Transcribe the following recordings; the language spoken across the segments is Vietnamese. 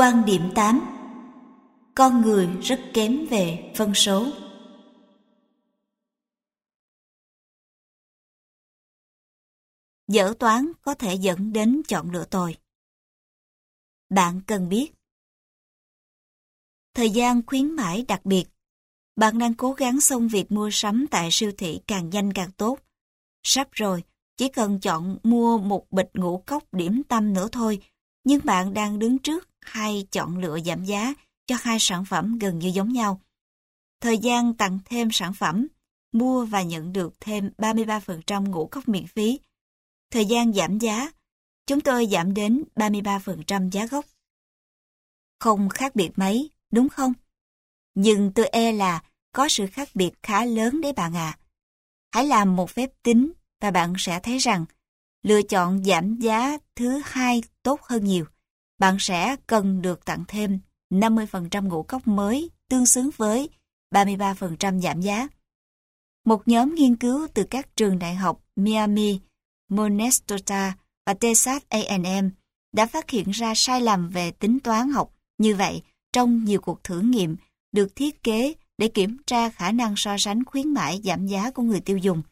Quan điểm 8 Con người rất kém về phân số Dở toán có thể dẫn đến chọn lựa tồi. Bạn cần biết Thời gian khuyến mãi đặc biệt Bạn đang cố gắng xong việc mua sắm tại siêu thị càng nhanh càng tốt. Sắp rồi, chỉ cần chọn mua một bịch ngũ cốc điểm tâm nữa thôi, nhưng bạn đang đứng trước hai chọn lựa giảm giá cho hai sản phẩm gần như giống nhau. Thời gian tặng thêm sản phẩm, mua và nhận được thêm 33% ngũ cốc miễn phí. Thời gian giảm giá, chúng tôi giảm đến 33% giá gốc. Không khác biệt mấy, đúng không? Nhưng tôi e là có sự khác biệt khá lớn đấy bạn ạ. Hãy làm một phép tính và bạn sẽ thấy rằng lựa chọn giảm giá thứ hai tốt hơn nhiều. Bạn sẽ cần được tặng thêm 50% ngũ cốc mới tương xứng với 33% giảm giá. Một nhóm nghiên cứu từ các trường đại học Miami, Minnesota và Texas A&M đã phát hiện ra sai lầm về tính toán học như vậy trong nhiều cuộc thử nghiệm được thiết kế để kiểm tra khả năng so sánh khuyến mãi giảm giá của người tiêu dùng.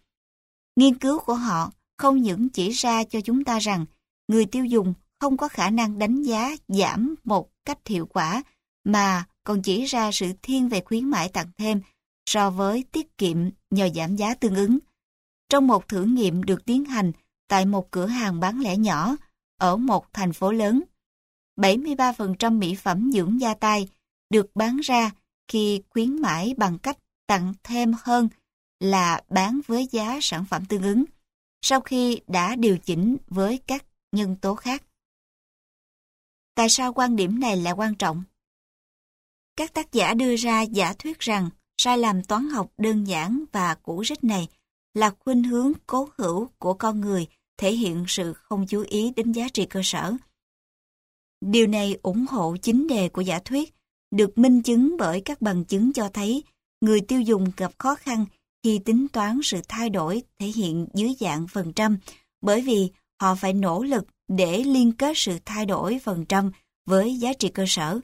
Nghiên cứu của họ không những chỉ ra cho chúng ta rằng người tiêu dùng không có khả năng đánh giá giảm một cách hiệu quả mà còn chỉ ra sự thiên về khuyến mãi tặng thêm so với tiết kiệm nhờ giảm giá tương ứng. Trong một thử nghiệm được tiến hành tại một cửa hàng bán lẻ nhỏ ở một thành phố lớn, 73% mỹ phẩm dưỡng da tay được bán ra khi khuyến mãi bằng cách tặng thêm hơn là bán với giá sản phẩm tương ứng, sau khi đã điều chỉnh với các nhân tố khác. Tại sao quan điểm này là quan trọng? Các tác giả đưa ra giả thuyết rằng sai lầm toán học đơn giản và cũ rích này là khuynh hướng cố hữu của con người thể hiện sự không chú ý đến giá trị cơ sở. Điều này ủng hộ chính đề của giả thuyết, được minh chứng bởi các bằng chứng cho thấy người tiêu dùng gặp khó khăn khi tính toán sự thay đổi thể hiện dưới dạng phần trăm, bởi vì họ phải nỗ lực để liên kết sự thay đổi phần trăm với giá trị cơ sở.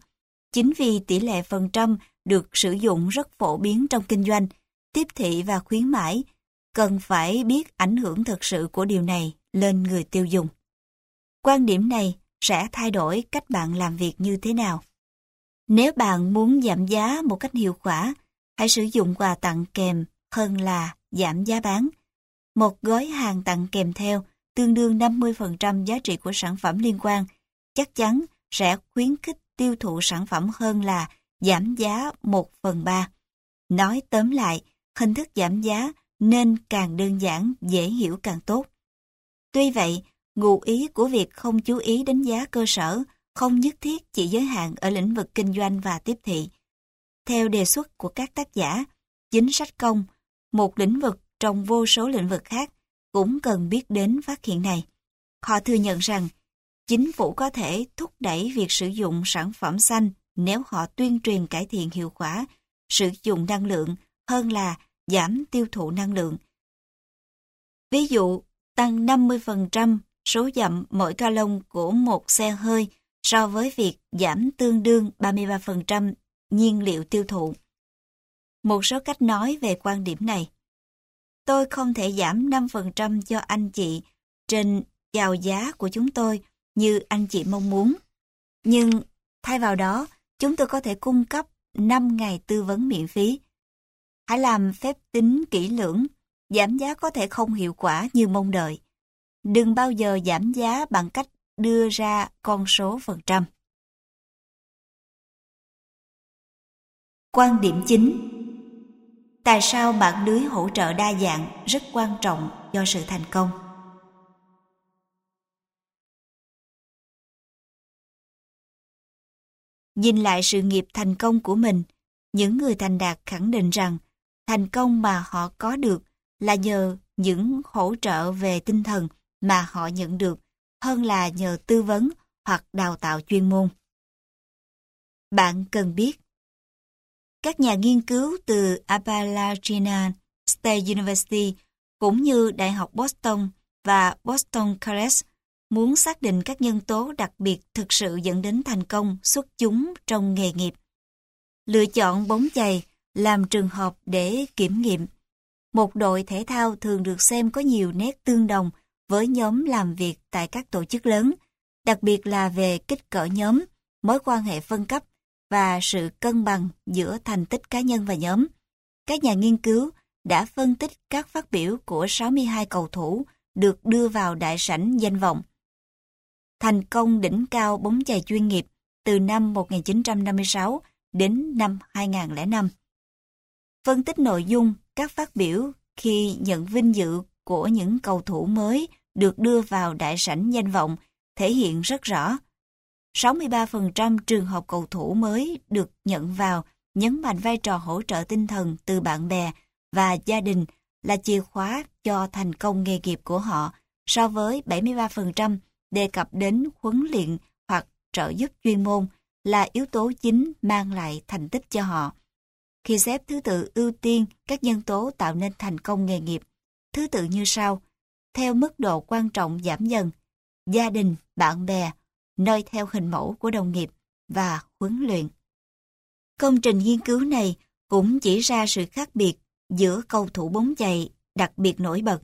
Chính vì tỷ lệ phần trăm được sử dụng rất phổ biến trong kinh doanh, tiếp thị và khuyến mãi, cần phải biết ảnh hưởng thực sự của điều này lên người tiêu dùng. Quan điểm này sẽ thay đổi cách bạn làm việc như thế nào. Nếu bạn muốn giảm giá một cách hiệu quả, hãy sử dụng quà tặng kèm hơn là giảm giá bán. Một gói hàng tặng kèm theo tương đương 50% giá trị của sản phẩm liên quan, chắc chắn sẽ khuyến khích tiêu thụ sản phẩm hơn là giảm giá 1 phần 3. Nói tóm lại, hình thức giảm giá nên càng đơn giản, dễ hiểu càng tốt. Tuy vậy, ngụ ý của việc không chú ý đến giá cơ sở không nhất thiết chỉ giới hạn ở lĩnh vực kinh doanh và tiếp thị. Theo đề xuất của các tác giả, chính sách công một lĩnh vực trong vô số lĩnh vực khác cũng cần biết đến phát hiện này. Họ thừa nhận rằng chính phủ có thể thúc đẩy việc sử dụng sản phẩm xanh nếu họ tuyên truyền cải thiện hiệu quả sử dụng năng lượng hơn là giảm tiêu thụ năng lượng. Ví dụ, tăng 50% số dặm mỗi ca lông của một xe hơi so với việc giảm tương đương 33% nhiên liệu tiêu thụ. Một số cách nói về quan điểm này. Tôi không thể giảm 5% cho anh chị trên chào giá của chúng tôi như anh chị mong muốn. Nhưng thay vào đó, chúng tôi có thể cung cấp 5 ngày tư vấn miễn phí. Hãy làm phép tính kỹ lưỡng, giảm giá có thể không hiệu quả như mong đợi. Đừng bao giờ giảm giá bằng cách đưa ra con số phần trăm. Quan điểm chính Tại sao mạng lưới hỗ trợ đa dạng rất quan trọng cho sự thành công? Nhìn lại sự nghiệp thành công của mình, những người thành đạt khẳng định rằng thành công mà họ có được là nhờ những hỗ trợ về tinh thần mà họ nhận được hơn là nhờ tư vấn hoặc đào tạo chuyên môn. Bạn cần biết các nhà nghiên cứu từ Appalachian State University cũng như Đại học Boston và Boston College muốn xác định các nhân tố đặc biệt thực sự dẫn đến thành công xuất chúng trong nghề nghiệp. Lựa chọn bóng chày làm trường hợp để kiểm nghiệm. Một đội thể thao thường được xem có nhiều nét tương đồng với nhóm làm việc tại các tổ chức lớn, đặc biệt là về kích cỡ nhóm, mối quan hệ phân cấp và sự cân bằng giữa thành tích cá nhân và nhóm. Các nhà nghiên cứu đã phân tích các phát biểu của 62 cầu thủ được đưa vào đại sảnh danh vọng. Thành công đỉnh cao bóng chày chuyên nghiệp từ năm 1956 đến năm 2005. Phân tích nội dung các phát biểu khi nhận vinh dự của những cầu thủ mới được đưa vào đại sảnh danh vọng thể hiện rất rõ. 63% trường hợp cầu thủ mới được nhận vào nhấn mạnh vai trò hỗ trợ tinh thần từ bạn bè và gia đình là chìa khóa cho thành công nghề nghiệp của họ so với 73% đề cập đến huấn luyện hoặc trợ giúp chuyên môn là yếu tố chính mang lại thành tích cho họ. Khi xếp thứ tự ưu tiên các nhân tố tạo nên thành công nghề nghiệp, thứ tự như sau, theo mức độ quan trọng giảm dần, gia đình, bạn bè, nơi theo hình mẫu của đồng nghiệp và huấn luyện. Công trình nghiên cứu này cũng chỉ ra sự khác biệt giữa cầu thủ bóng chày đặc biệt nổi bật.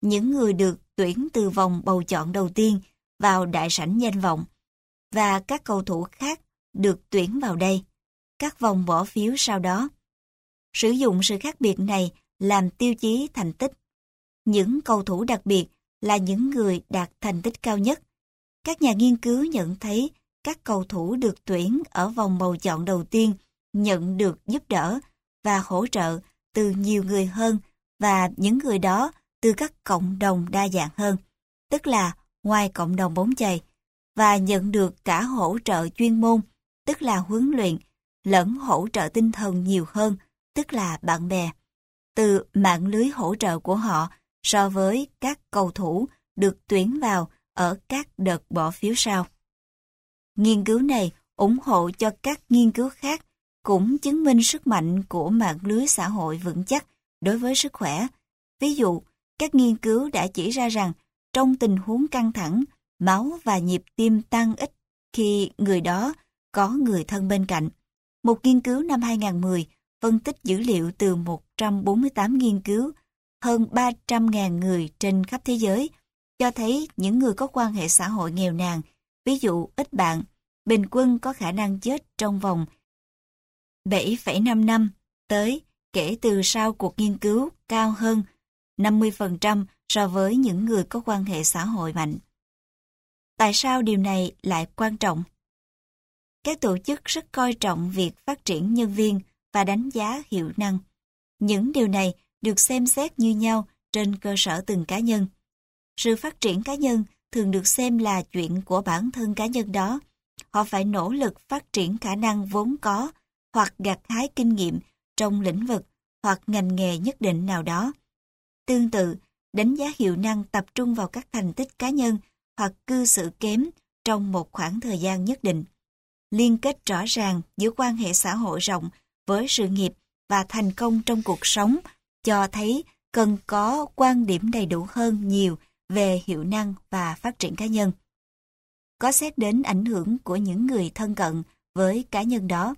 Những người được tuyển từ vòng bầu chọn đầu tiên vào đại sảnh danh vọng và các cầu thủ khác được tuyển vào đây, các vòng bỏ phiếu sau đó. Sử dụng sự khác biệt này làm tiêu chí thành tích. Những cầu thủ đặc biệt là những người đạt thành tích cao nhất. Các nhà nghiên cứu nhận thấy các cầu thủ được tuyển ở vòng bầu chọn đầu tiên nhận được giúp đỡ và hỗ trợ từ nhiều người hơn và những người đó từ các cộng đồng đa dạng hơn, tức là ngoài cộng đồng bóng chày, và nhận được cả hỗ trợ chuyên môn, tức là huấn luyện, lẫn hỗ trợ tinh thần nhiều hơn, tức là bạn bè, từ mạng lưới hỗ trợ của họ so với các cầu thủ được tuyển vào ở các đợt bỏ phiếu sau. Nghiên cứu này ủng hộ cho các nghiên cứu khác cũng chứng minh sức mạnh của mạng lưới xã hội vững chắc đối với sức khỏe. Ví dụ, các nghiên cứu đã chỉ ra rằng trong tình huống căng thẳng, máu và nhịp tim tăng ít khi người đó có người thân bên cạnh. Một nghiên cứu năm 2010 phân tích dữ liệu từ 148 nghiên cứu, hơn 300.000 người trên khắp thế giới, cho thấy những người có quan hệ xã hội nghèo nàn, ví dụ ít bạn, bình quân có khả năng chết trong vòng 7,5 năm tới kể từ sau cuộc nghiên cứu cao hơn 50% so với những người có quan hệ xã hội mạnh. Tại sao điều này lại quan trọng? Các tổ chức rất coi trọng việc phát triển nhân viên và đánh giá hiệu năng. Những điều này được xem xét như nhau trên cơ sở từng cá nhân. Sự phát triển cá nhân thường được xem là chuyện của bản thân cá nhân đó. Họ phải nỗ lực phát triển khả năng vốn có hoặc gặt hái kinh nghiệm trong lĩnh vực hoặc ngành nghề nhất định nào đó. Tương tự, đánh giá hiệu năng tập trung vào các thành tích cá nhân hoặc cư xử kém trong một khoảng thời gian nhất định. Liên kết rõ ràng giữa quan hệ xã hội rộng với sự nghiệp và thành công trong cuộc sống cho thấy cần có quan điểm đầy đủ hơn nhiều về hiệu năng và phát triển cá nhân. Có xét đến ảnh hưởng của những người thân cận với cá nhân đó.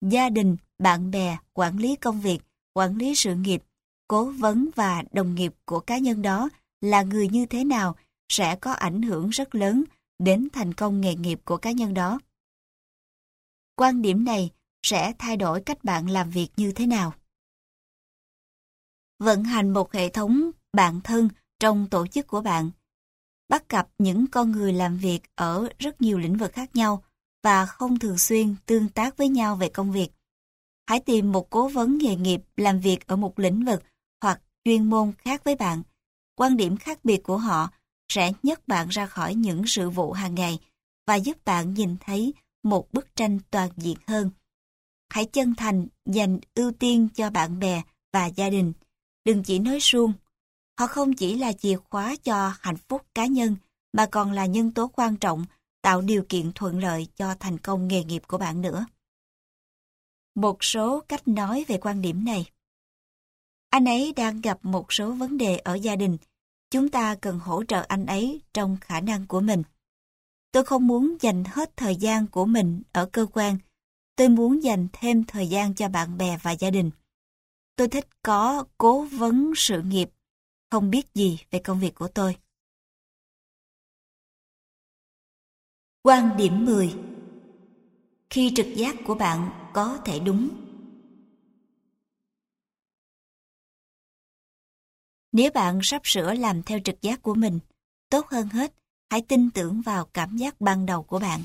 Gia đình, bạn bè, quản lý công việc, quản lý sự nghiệp, cố vấn và đồng nghiệp của cá nhân đó là người như thế nào sẽ có ảnh hưởng rất lớn đến thành công nghề nghiệp của cá nhân đó. Quan điểm này sẽ thay đổi cách bạn làm việc như thế nào. Vận hành một hệ thống bạn thân trong tổ chức của bạn. Bắt gặp những con người làm việc ở rất nhiều lĩnh vực khác nhau và không thường xuyên tương tác với nhau về công việc. Hãy tìm một cố vấn nghề nghiệp làm việc ở một lĩnh vực hoặc chuyên môn khác với bạn. Quan điểm khác biệt của họ sẽ nhấc bạn ra khỏi những sự vụ hàng ngày và giúp bạn nhìn thấy một bức tranh toàn diện hơn. Hãy chân thành dành ưu tiên cho bạn bè và gia đình. Đừng chỉ nói suông. Họ không chỉ là chìa khóa cho hạnh phúc cá nhân mà còn là nhân tố quan trọng tạo điều kiện thuận lợi cho thành công nghề nghiệp của bạn nữa. Một số cách nói về quan điểm này. Anh ấy đang gặp một số vấn đề ở gia đình, chúng ta cần hỗ trợ anh ấy trong khả năng của mình. Tôi không muốn dành hết thời gian của mình ở cơ quan. Tôi muốn dành thêm thời gian cho bạn bè và gia đình. Tôi thích có cố vấn sự nghiệp, không biết gì về công việc của tôi. Quan điểm 10 Khi trực giác của bạn có thể đúng Nếu bạn sắp sửa làm theo trực giác của mình, tốt hơn hết, hãy tin tưởng vào cảm giác ban đầu của bạn.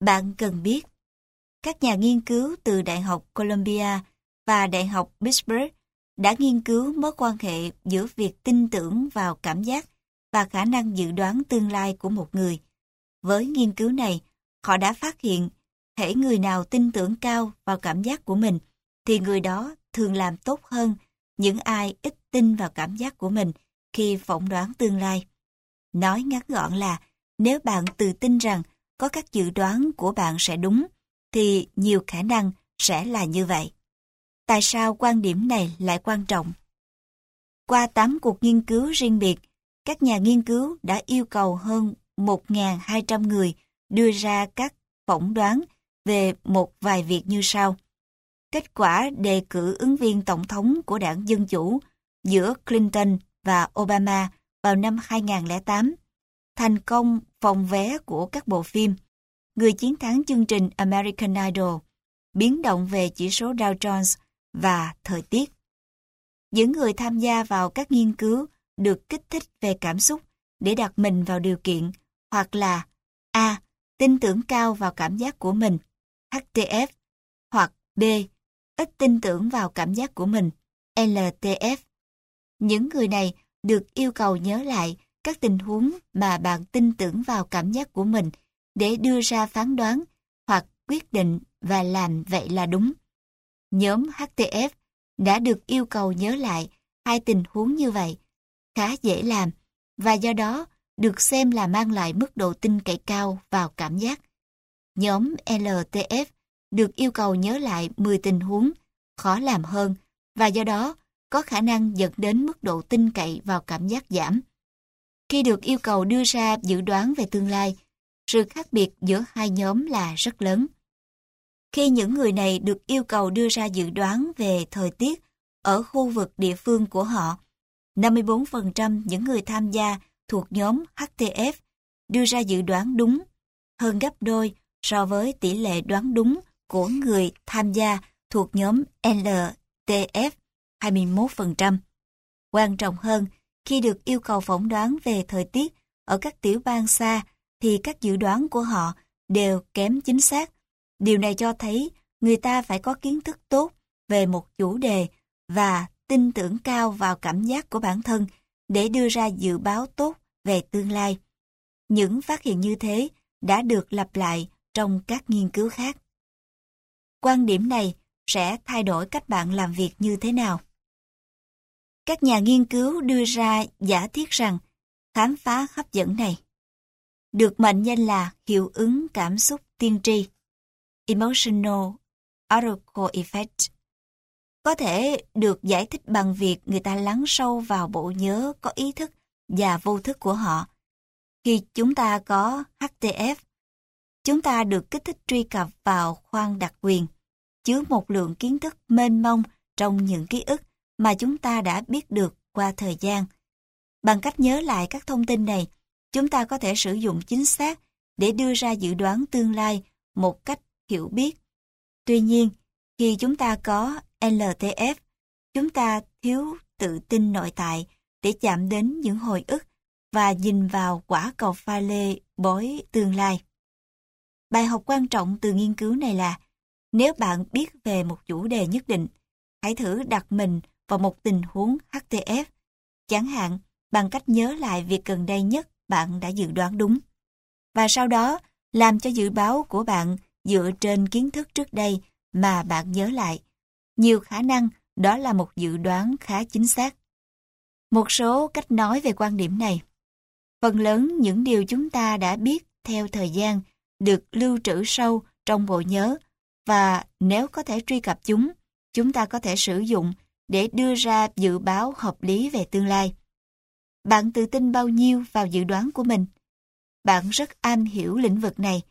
Bạn cần biết, các nhà nghiên cứu từ Đại học Columbia và Đại học Pittsburgh đã nghiên cứu mối quan hệ giữa việc tin tưởng vào cảm giác và khả năng dự đoán tương lai của một người. Với nghiên cứu này, họ đã phát hiện thể người nào tin tưởng cao vào cảm giác của mình thì người đó thường làm tốt hơn những ai ít tin vào cảm giác của mình khi phỏng đoán tương lai. Nói ngắn gọn là nếu bạn tự tin rằng có các dự đoán của bạn sẽ đúng, thì nhiều khả năng sẽ là như vậy. Tại sao quan điểm này lại quan trọng? Qua 8 cuộc nghiên cứu riêng biệt, các nhà nghiên cứu đã yêu cầu hơn 1.200 người đưa ra các phỏng đoán về một vài việc như sau. Kết quả đề cử ứng viên tổng thống của đảng Dân Chủ giữa Clinton và Obama vào năm 2008, thành công phòng vé của các bộ phim, người chiến thắng chương trình American Idol, biến động về chỉ số Dow Jones và thời tiết. Những người tham gia vào các nghiên cứu được kích thích về cảm xúc để đặt mình vào điều kiện hoặc là, A. Tin tưởng cao vào cảm giác của mình HTF hoặc B. Ít tin tưởng vào cảm giác của mình LTF. Những người này được yêu cầu nhớ lại các tình huống mà bạn tin tưởng vào cảm giác của mình để đưa ra phán đoán hoặc quyết định và làm vậy là đúng. Nhóm HTF đã được yêu cầu nhớ lại hai tình huống như vậy, khá dễ làm và do đó được xem là mang lại mức độ tin cậy cao vào cảm giác. Nhóm LTF được yêu cầu nhớ lại 10 tình huống, khó làm hơn và do đó có khả năng dẫn đến mức độ tin cậy vào cảm giác giảm. Khi được yêu cầu đưa ra dự đoán về tương lai, sự khác biệt giữa hai nhóm là rất lớn. Khi những người này được yêu cầu đưa ra dự đoán về thời tiết ở khu vực địa phương của họ, 54% những người tham gia thuộc nhóm HTF đưa ra dự đoán đúng, hơn gấp đôi so với tỷ lệ đoán đúng của người tham gia thuộc nhóm LTF 21%. Quan trọng hơn, khi được yêu cầu phỏng đoán về thời tiết ở các tiểu bang xa thì các dự đoán của họ đều kém chính xác. Điều này cho thấy người ta phải có kiến thức tốt về một chủ đề và tin tưởng cao vào cảm giác của bản thân để đưa ra dự báo tốt về tương lai. Những phát hiện như thế đã được lặp lại trong các nghiên cứu khác. Quan điểm này sẽ thay đổi cách bạn làm việc như thế nào. Các nhà nghiên cứu đưa ra giả thiết rằng khám phá hấp dẫn này được mệnh danh là hiệu ứng cảm xúc tiên tri Emotional Oracle Effect có thể được giải thích bằng việc người ta lắng sâu vào bộ nhớ có ý thức và vô thức của họ. Khi chúng ta có HTF, chúng ta được kích thích truy cập vào khoang đặc quyền, chứa một lượng kiến thức mênh mông trong những ký ức mà chúng ta đã biết được qua thời gian. Bằng cách nhớ lại các thông tin này, chúng ta có thể sử dụng chính xác để đưa ra dự đoán tương lai một cách hiểu biết. Tuy nhiên, khi chúng ta có LTF, chúng ta thiếu tự tin nội tại để chạm đến những hồi ức và nhìn vào quả cầu pha lê bối tương lai. Bài học quan trọng từ nghiên cứu này là nếu bạn biết về một chủ đề nhất định, hãy thử đặt mình vào một tình huống HTF, chẳng hạn bằng cách nhớ lại việc gần đây nhất bạn đã dự đoán đúng. Và sau đó, làm cho dự báo của bạn dựa trên kiến thức trước đây mà bạn nhớ lại. Nhiều khả năng đó là một dự đoán khá chính xác. Một số cách nói về quan điểm này. Phần lớn những điều chúng ta đã biết theo thời gian được lưu trữ sâu trong bộ nhớ và nếu có thể truy cập chúng, chúng ta có thể sử dụng để đưa ra dự báo hợp lý về tương lai. Bạn tự tin bao nhiêu vào dự đoán của mình? Bạn rất am hiểu lĩnh vực này.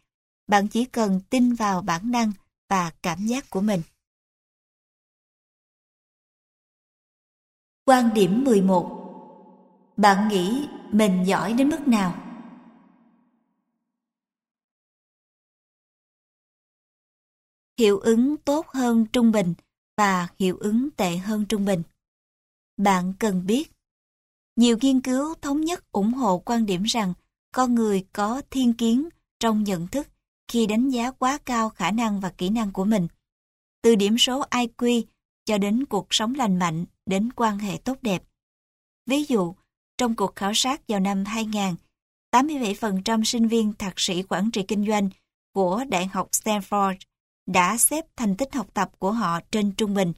Bạn chỉ cần tin vào bản năng và cảm giác của mình. Quan điểm 11 Bạn nghĩ mình giỏi đến mức nào? Hiệu ứng tốt hơn trung bình và hiệu ứng tệ hơn trung bình. Bạn cần biết, nhiều nghiên cứu thống nhất ủng hộ quan điểm rằng con người có thiên kiến trong nhận thức khi đánh giá quá cao khả năng và kỹ năng của mình. Từ điểm số IQ cho đến cuộc sống lành mạnh đến quan hệ tốt đẹp. Ví dụ, trong cuộc khảo sát vào năm 2000, 87% sinh viên thạc sĩ quản trị kinh doanh của Đại học Stanford đã xếp thành tích học tập của họ trên trung bình.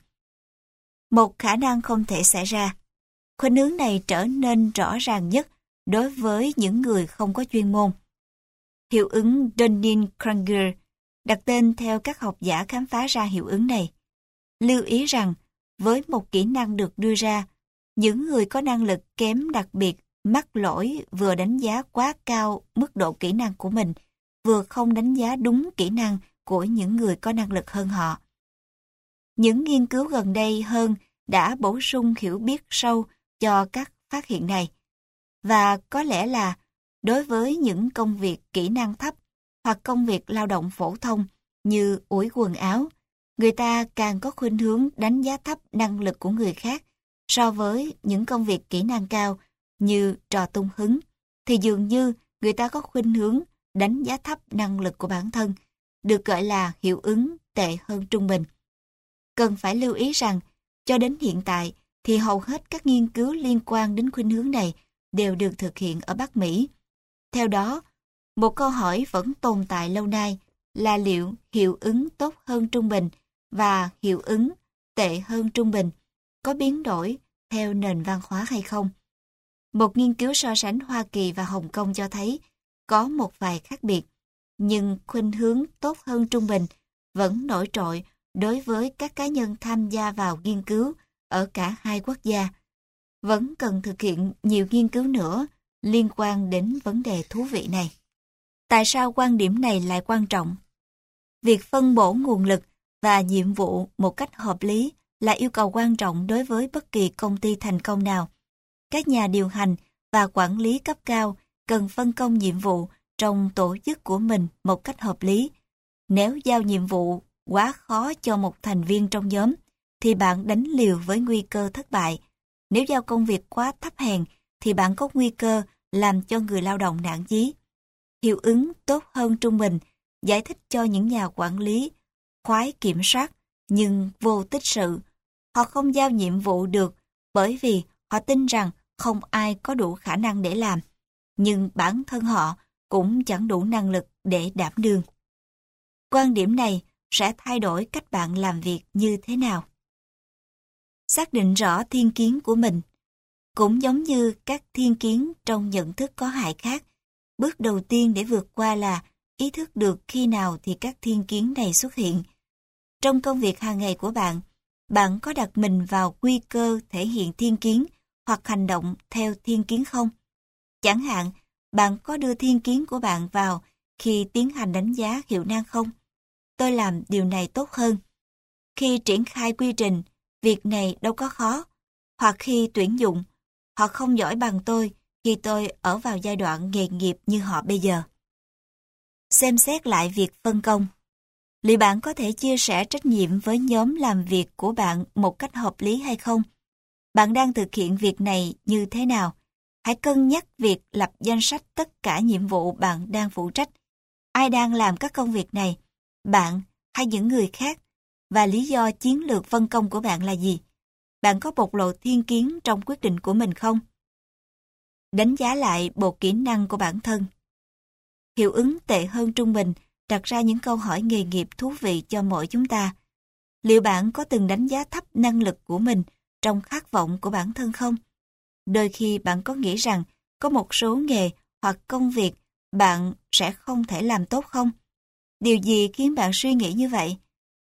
Một khả năng không thể xảy ra. Khuynh hướng này trở nên rõ ràng nhất đối với những người không có chuyên môn. Hiệu ứng Dunning-Kruger đặt tên theo các học giả khám phá ra hiệu ứng này. Lưu ý rằng, với một kỹ năng được đưa ra, những người có năng lực kém đặc biệt mắc lỗi vừa đánh giá quá cao mức độ kỹ năng của mình, vừa không đánh giá đúng kỹ năng của những người có năng lực hơn họ. Những nghiên cứu gần đây hơn đã bổ sung hiểu biết sâu cho các phát hiện này. Và có lẽ là đối với những công việc kỹ năng thấp hoặc công việc lao động phổ thông như ủi quần áo, người ta càng có khuynh hướng đánh giá thấp năng lực của người khác so với những công việc kỹ năng cao như trò tung hứng, thì dường như người ta có khuynh hướng đánh giá thấp năng lực của bản thân, được gọi là hiệu ứng tệ hơn trung bình. Cần phải lưu ý rằng, cho đến hiện tại thì hầu hết các nghiên cứu liên quan đến khuynh hướng này đều được thực hiện ở Bắc Mỹ. Theo đó, một câu hỏi vẫn tồn tại lâu nay là liệu hiệu ứng tốt hơn trung bình và hiệu ứng tệ hơn trung bình có biến đổi theo nền văn hóa hay không. Một nghiên cứu so sánh Hoa Kỳ và Hồng Kông cho thấy có một vài khác biệt, nhưng khuynh hướng tốt hơn trung bình vẫn nổi trội đối với các cá nhân tham gia vào nghiên cứu ở cả hai quốc gia. Vẫn cần thực hiện nhiều nghiên cứu nữa liên quan đến vấn đề thú vị này. Tại sao quan điểm này lại quan trọng? Việc phân bổ nguồn lực và nhiệm vụ một cách hợp lý là yêu cầu quan trọng đối với bất kỳ công ty thành công nào. Các nhà điều hành và quản lý cấp cao cần phân công nhiệm vụ trong tổ chức của mình một cách hợp lý. Nếu giao nhiệm vụ quá khó cho một thành viên trong nhóm, thì bạn đánh liều với nguy cơ thất bại. Nếu giao công việc quá thấp hèn, thì bạn có nguy cơ làm cho người lao động nản chí. Hiệu ứng tốt hơn trung bình, giải thích cho những nhà quản lý khoái kiểm soát nhưng vô tích sự. Họ không giao nhiệm vụ được bởi vì họ tin rằng không ai có đủ khả năng để làm. Nhưng bản thân họ cũng chẳng đủ năng lực để đảm đương. Quan điểm này sẽ thay đổi cách bạn làm việc như thế nào. Xác định rõ thiên kiến của mình cũng giống như các thiên kiến trong nhận thức có hại khác. Bước đầu tiên để vượt qua là ý thức được khi nào thì các thiên kiến này xuất hiện. Trong công việc hàng ngày của bạn, bạn có đặt mình vào nguy cơ thể hiện thiên kiến hoặc hành động theo thiên kiến không? Chẳng hạn, bạn có đưa thiên kiến của bạn vào khi tiến hành đánh giá hiệu năng không? Tôi làm điều này tốt hơn. Khi triển khai quy trình, việc này đâu có khó. Hoặc khi tuyển dụng, họ không giỏi bằng tôi khi tôi ở vào giai đoạn nghề nghiệp như họ bây giờ. Xem xét lại việc phân công. Liệu bạn có thể chia sẻ trách nhiệm với nhóm làm việc của bạn một cách hợp lý hay không? Bạn đang thực hiện việc này như thế nào? Hãy cân nhắc việc lập danh sách tất cả nhiệm vụ bạn đang phụ trách. Ai đang làm các công việc này? Bạn hay những người khác? Và lý do chiến lược phân công của bạn là gì? Bạn có bộc lộ thiên kiến trong quyết định của mình không? Đánh giá lại bộ kỹ năng của bản thân. Hiệu ứng tệ hơn trung bình, đặt ra những câu hỏi nghề nghiệp thú vị cho mỗi chúng ta. Liệu bạn có từng đánh giá thấp năng lực của mình trong khát vọng của bản thân không? Đôi khi bạn có nghĩ rằng có một số nghề hoặc công việc bạn sẽ không thể làm tốt không? Điều gì khiến bạn suy nghĩ như vậy?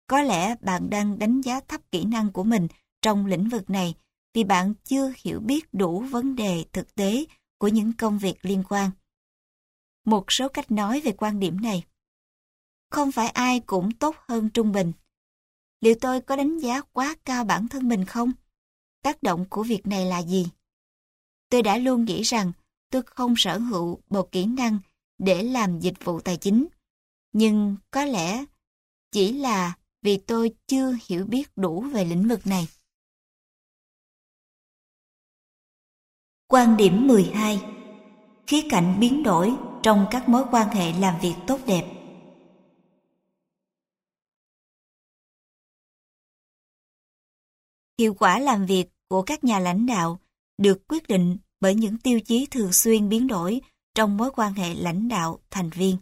Có lẽ bạn đang đánh giá thấp kỹ năng của mình trong lĩnh vực này vì bạn chưa hiểu biết đủ vấn đề thực tế của những công việc liên quan. Một số cách nói về quan điểm này. Không phải ai cũng tốt hơn trung bình. Liệu tôi có đánh giá quá cao bản thân mình không? Tác động của việc này là gì? Tôi đã luôn nghĩ rằng tôi không sở hữu một kỹ năng để làm dịch vụ tài chính. Nhưng có lẽ chỉ là vì tôi chưa hiểu biết đủ về lĩnh vực này. Quan điểm 12 Khía cạnh biến đổi trong các mối quan hệ làm việc tốt đẹp. Hiệu quả làm việc của các nhà lãnh đạo được quyết định bởi những tiêu chí thường xuyên biến đổi trong mối quan hệ lãnh đạo thành viên.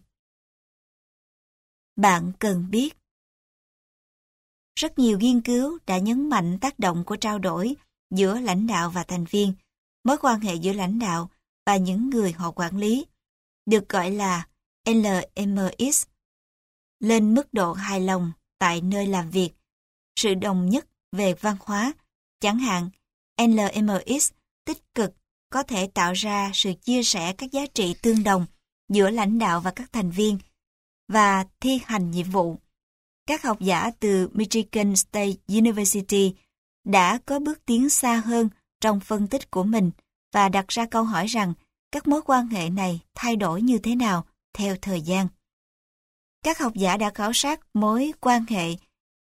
Bạn cần biết. Rất nhiều nghiên cứu đã nhấn mạnh tác động của trao đổi giữa lãnh đạo và thành viên, mối quan hệ giữa lãnh đạo và những người họ quản lý, được gọi là LMX, lên mức độ hài lòng tại nơi làm việc, sự đồng nhất về văn hóa, chẳng hạn LMX tích cực có thể tạo ra sự chia sẻ các giá trị tương đồng giữa lãnh đạo và các thành viên và thi hành nhiệm vụ. Các học giả từ Michigan State University đã có bước tiến xa hơn trong phân tích của mình và đặt ra câu hỏi rằng các mối quan hệ này thay đổi như thế nào theo thời gian. Các học giả đã khảo sát mối quan hệ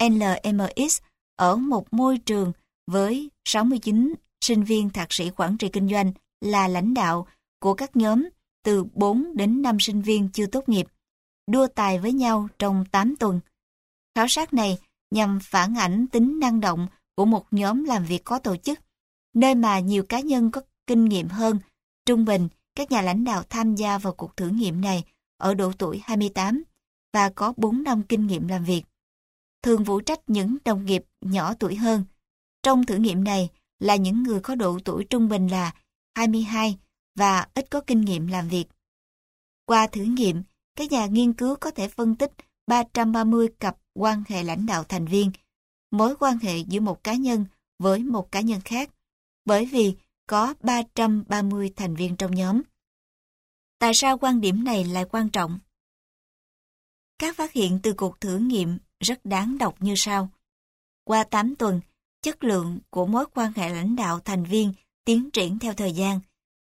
LMX ở một môi trường với 69 sinh viên thạc sĩ quản trị kinh doanh là lãnh đạo của các nhóm từ 4 đến 5 sinh viên chưa tốt nghiệp, đua tài với nhau trong 8 tuần. Khảo sát này nhằm phản ảnh tính năng động của một nhóm làm việc có tổ chức, nơi mà nhiều cá nhân có kinh nghiệm hơn. Trung bình, các nhà lãnh đạo tham gia vào cuộc thử nghiệm này ở độ tuổi 28 và có 4 năm kinh nghiệm làm việc. Thường vụ trách những đồng nghiệp nhỏ tuổi hơn. Trong thử nghiệm này là những người có độ tuổi trung bình là 22 và ít có kinh nghiệm làm việc. Qua thử nghiệm, các nhà nghiên cứu có thể phân tích 330 cặp quan hệ lãnh đạo thành viên, mối quan hệ giữa một cá nhân với một cá nhân khác, bởi vì có 330 thành viên trong nhóm. Tại sao quan điểm này lại quan trọng? Các phát hiện từ cuộc thử nghiệm rất đáng đọc như sau. Qua 8 tuần, chất lượng của mối quan hệ lãnh đạo thành viên tiến triển theo thời gian.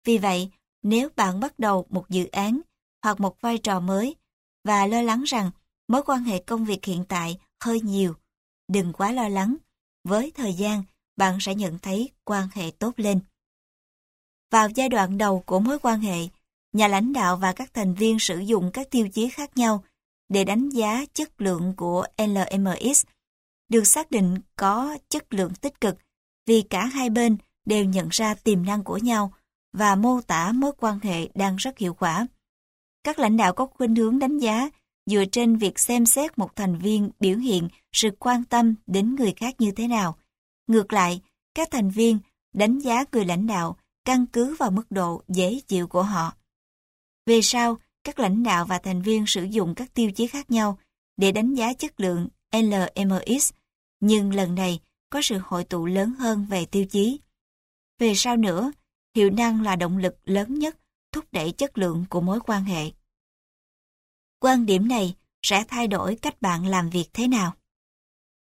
Vì vậy, nếu bạn bắt đầu một dự án hoặc một vai trò mới và lo lắng rằng mối quan hệ công việc hiện tại hơi nhiều, đừng quá lo lắng. Với thời gian, bạn sẽ nhận thấy quan hệ tốt lên. Vào giai đoạn đầu của mối quan hệ, nhà lãnh đạo và các thành viên sử dụng các tiêu chí khác nhau để đánh giá chất lượng của LMX được xác định có chất lượng tích cực vì cả hai bên đều nhận ra tiềm năng của nhau và mô tả mối quan hệ đang rất hiệu quả. Các lãnh đạo có khuynh hướng đánh giá dựa trên việc xem xét một thành viên biểu hiện sự quan tâm đến người khác như thế nào. Ngược lại, các thành viên đánh giá người lãnh đạo căn cứ vào mức độ dễ chịu của họ. Về sau, các lãnh đạo và thành viên sử dụng các tiêu chí khác nhau để đánh giá chất lượng LMX, nhưng lần này có sự hội tụ lớn hơn về tiêu chí. Về sau nữa, hiệu năng là động lực lớn nhất thúc đẩy chất lượng của mối quan hệ. Quan điểm này sẽ thay đổi cách bạn làm việc thế nào.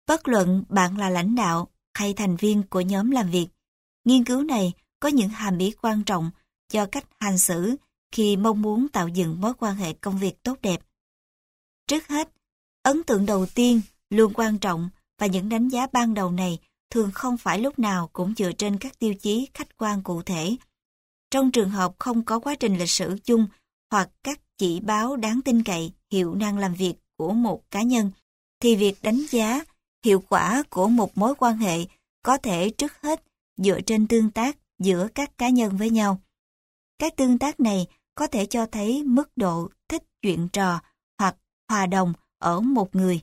Bất luận bạn là lãnh đạo hay thành viên của nhóm làm việc, nghiên cứu này có những hàm ý quan trọng cho cách hành xử khi mong muốn tạo dựng mối quan hệ công việc tốt đẹp. Trước hết, ấn tượng đầu tiên luôn quan trọng và những đánh giá ban đầu này thường không phải lúc nào cũng dựa trên các tiêu chí khách quan cụ thể. Trong trường hợp không có quá trình lịch sử chung hoặc các chỉ báo đáng tin cậy hiệu năng làm việc của một cá nhân, thì việc đánh giá hiệu quả của một mối quan hệ có thể trước hết dựa trên tương tác giữa các cá nhân với nhau. Các tương tác này có thể cho thấy mức độ thích chuyện trò hoặc hòa đồng ở một người,